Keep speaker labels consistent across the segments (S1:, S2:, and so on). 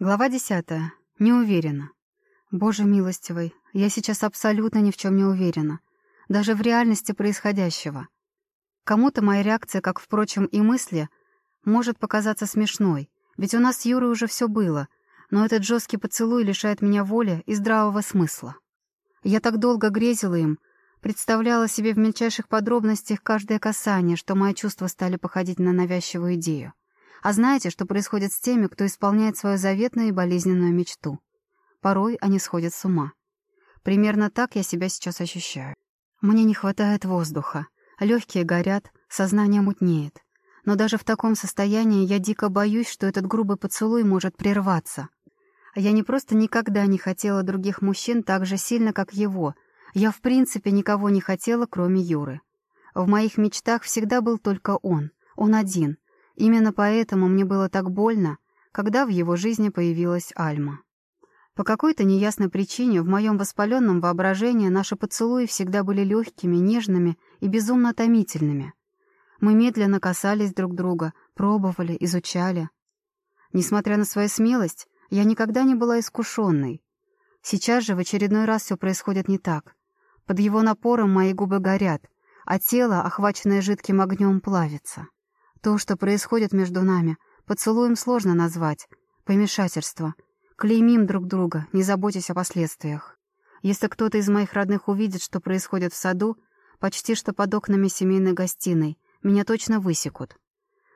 S1: Глава десятая. Не уверена. Боже милостивый, я сейчас абсолютно ни в чем не уверена. Даже в реальности происходящего. Кому-то моя реакция, как, впрочем, и мысли, может показаться смешной, ведь у нас с Юрой уже все было, но этот жесткий поцелуй лишает меня воли и здравого смысла. Я так долго грезила им, представляла себе в мельчайших подробностях каждое касание, что мои чувства стали походить на навязчивую идею. А знаете, что происходит с теми, кто исполняет свою заветную и болезненную мечту? Порой они сходят с ума. Примерно так я себя сейчас ощущаю. Мне не хватает воздуха. Легкие горят, сознание мутнеет. Но даже в таком состоянии я дико боюсь, что этот грубый поцелуй может прерваться. Я не просто никогда не хотела других мужчин так же сильно, как его. Я в принципе никого не хотела, кроме Юры. В моих мечтах всегда был только он. Он один — Именно поэтому мне было так больно, когда в его жизни появилась Альма. По какой-то неясной причине в моем воспаленном воображении наши поцелуи всегда были легкими, нежными и безумно томительными. Мы медленно касались друг друга, пробовали, изучали. Несмотря на свою смелость, я никогда не была искушенной. Сейчас же в очередной раз все происходит не так. Под его напором мои губы горят, а тело, охваченное жидким огнем, плавится. То, что происходит между нами, поцелуем сложно назвать. Помешательство. Клеймим друг друга, не заботясь о последствиях. Если кто-то из моих родных увидит, что происходит в саду, почти что под окнами семейной гостиной, меня точно высекут.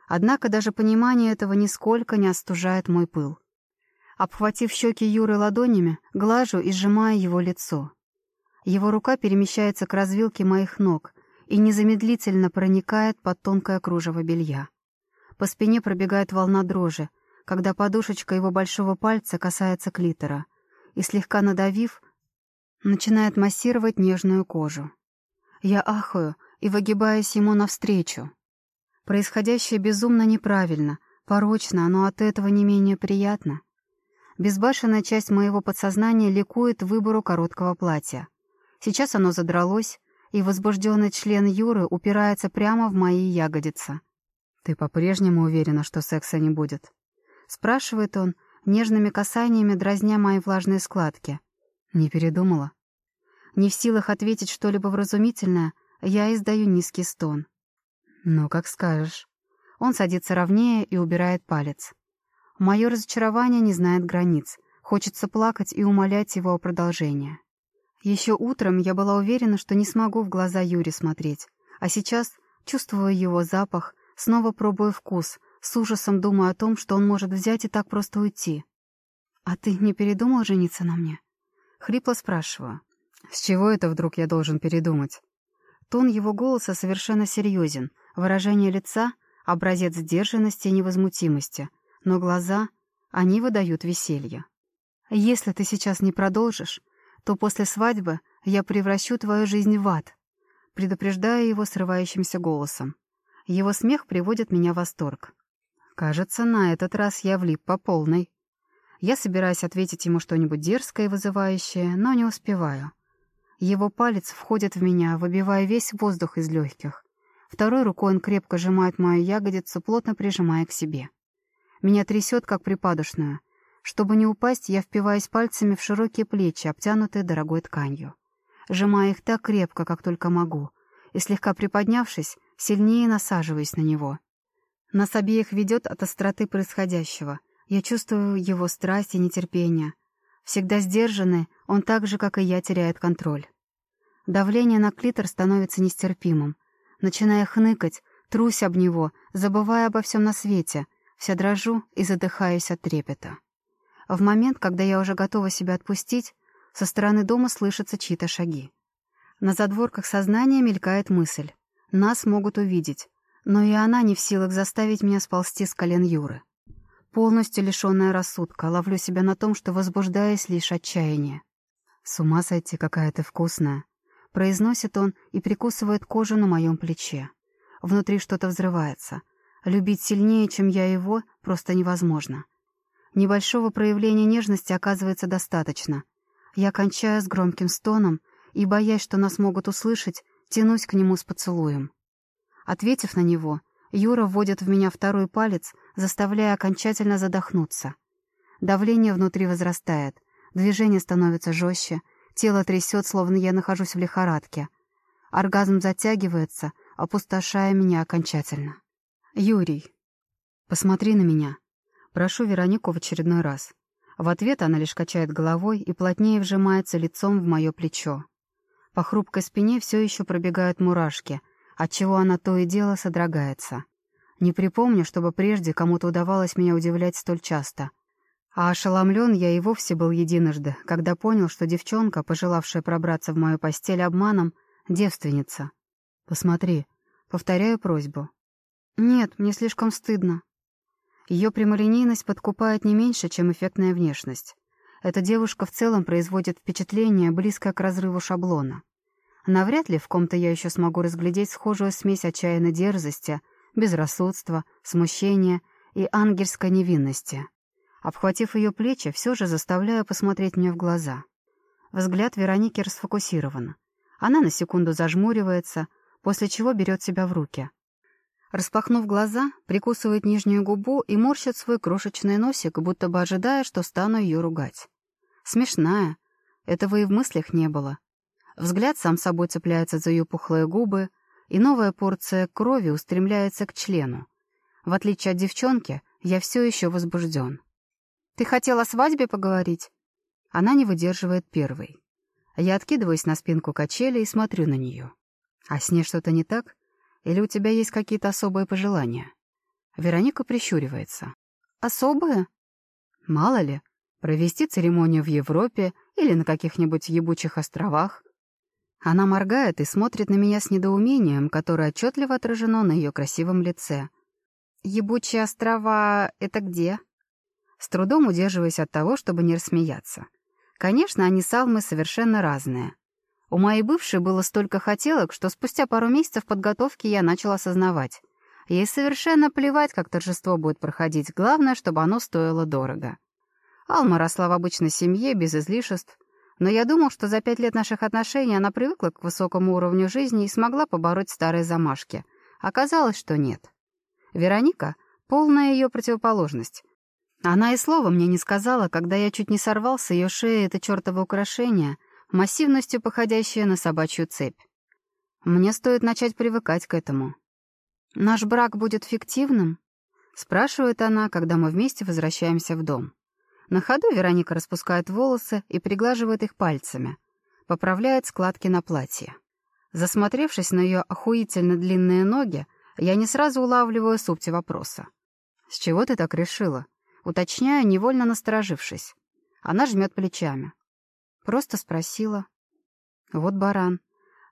S1: Однако даже понимание этого нисколько не остужает мой пыл. Обхватив щеки Юры ладонями, глажу и сжимаю его лицо. Его рука перемещается к развилке моих ног — и незамедлительно проникает под тонкое кружево белья. По спине пробегает волна дрожи, когда подушечка его большого пальца касается клитора, и, слегка надавив, начинает массировать нежную кожу. Я ахаю и выгибаюсь ему навстречу. Происходящее безумно неправильно, порочно, но от этого не менее приятно. Безбашенная часть моего подсознания ликует выбору короткого платья. Сейчас оно задралось, и возбужденный член Юры упирается прямо в мои ягодицы. «Ты по-прежнему уверена, что секса не будет?» Спрашивает он, нежными касаниями дразня мои влажные складки. «Не передумала?» Не в силах ответить что-либо вразумительное, я издаю низкий стон. «Ну, как скажешь». Он садится ровнее и убирает палец. Мое разочарование не знает границ. Хочется плакать и умолять его о продолжении. Еще утром я была уверена, что не смогу в глаза Юре смотреть, а сейчас, чувствуя его запах, снова пробую вкус, с ужасом думаю о том, что он может взять и так просто уйти. «А ты не передумал жениться на мне?» Хрипло спрашиваю. «С чего это вдруг я должен передумать?» Тон его голоса совершенно серьезен, выражение лица — образец сдержанности и невозмутимости, но глаза — они выдают веселье. «Если ты сейчас не продолжишь, то после свадьбы я превращу твою жизнь в ад», предупреждая его срывающимся голосом. Его смех приводит меня в восторг. Кажется, на этот раз я влип по полной. Я собираюсь ответить ему что-нибудь дерзкое и вызывающее, но не успеваю. Его палец входит в меня, выбивая весь воздух из легких. Второй рукой он крепко сжимает мою ягодицу, плотно прижимая к себе. Меня трясет, как припадочную — чтобы не упасть, я впиваюсь пальцами в широкие плечи, обтянутые дорогой тканью. Сжимая их так крепко, как только могу, и, слегка приподнявшись, сильнее насаживаюсь на него. Нас обеих ведет от остроты происходящего. Я чувствую его страсть и нетерпение. Всегда сдержанный, он так же, как и я, теряет контроль. Давление на клитор становится нестерпимым. Начиная хныкать, трусь об него, забывая обо всем на свете, вся дрожу и задыхаюсь от трепета. В момент, когда я уже готова себя отпустить, со стороны дома слышатся чьи-то шаги. На задворках сознания мелькает мысль. Нас могут увидеть, но и она не в силах заставить меня сползти с колен Юры. Полностью лишенная рассудка, ловлю себя на том, что возбуждаясь лишь отчаяние. «С ума сойти, какая ты вкусная!» Произносит он и прикусывает кожу на моем плече. Внутри что-то взрывается. Любить сильнее, чем я его, просто невозможно. Небольшого проявления нежности оказывается достаточно. Я кончаю с громким стоном и, боясь, что нас могут услышать, тянусь к нему с поцелуем. Ответив на него, Юра вводит в меня второй палец, заставляя окончательно задохнуться. Давление внутри возрастает, движение становится жестче, тело трясет, словно я нахожусь в лихорадке. Оргазм затягивается, опустошая меня окончательно. «Юрий, посмотри на меня». Прошу Веронику в очередной раз. В ответ она лишь качает головой и плотнее вжимается лицом в мое плечо. По хрупкой спине все еще пробегают мурашки, отчего она то и дело содрогается. Не припомню, чтобы прежде кому-то удавалось меня удивлять столь часто. А ошеломлен я и вовсе был единожды, когда понял, что девчонка, пожелавшая пробраться в мою постель обманом, девственница. «Посмотри», — повторяю просьбу. «Нет, мне слишком стыдно». Ее прямолинейность подкупает не меньше, чем эффектная внешность. Эта девушка в целом производит впечатление, близкое к разрыву шаблона. Навряд ли в ком-то я еще смогу разглядеть схожую смесь отчаянной дерзости, безрассудства, смущения и ангельской невинности. Обхватив ее плечи, все же заставляю посмотреть мне в глаза. Взгляд Вероники расфокусирован. Она на секунду зажмуривается, после чего берет себя в руки. Распахнув глаза, прикусывает нижнюю губу и морщит свой крошечный носик, будто бы ожидая, что стану ее ругать. Смешная. Этого и в мыслях не было. Взгляд сам собой цепляется за ее пухлые губы, и новая порция крови устремляется к члену. В отличие от девчонки, я все еще возбужден. «Ты хотела о свадьбе поговорить?» Она не выдерживает первой. Я откидываюсь на спинку качели и смотрю на нее. А с ней что-то не так? Или у тебя есть какие-то особые пожелания? Вероника прищуривается. Особые? Мало ли, провести церемонию в Европе или на каких-нибудь ебучих островах. Она моргает и смотрит на меня с недоумением, которое отчетливо отражено на ее красивом лице. «Ебучие острова — это где?» С трудом удерживаясь от того, чтобы не рассмеяться. Конечно, они с Алмой совершенно разные. У моей бывшей было столько хотелок, что спустя пару месяцев подготовки я начал осознавать. Ей совершенно плевать, как торжество будет проходить, главное, чтобы оно стоило дорого. Алма росла в обычной семье, без излишеств, но я думал, что за пять лет наших отношений она привыкла к высокому уровню жизни и смогла побороть старые замашки. Оказалось, что нет. Вероника — полная ее противоположность. Она и слова мне не сказала, когда я чуть не сорвал с ее шеи это чертово украшение, массивностью походящее на собачью цепь. Мне стоит начать привыкать к этому. «Наш брак будет фиктивным?» — спрашивает она, когда мы вместе возвращаемся в дом. На ходу Вероника распускает волосы и приглаживает их пальцами, поправляет складки на платье. Засмотревшись на ее охуительно длинные ноги, я не сразу улавливаю суть вопроса. «С чего ты так решила?» Уточняю, невольно насторожившись. Она жмет плечами. Просто спросила. Вот баран.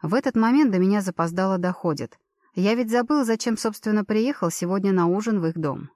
S1: В этот момент до меня запоздало доходит. Я ведь забыл, зачем, собственно, приехал сегодня на ужин в их дом.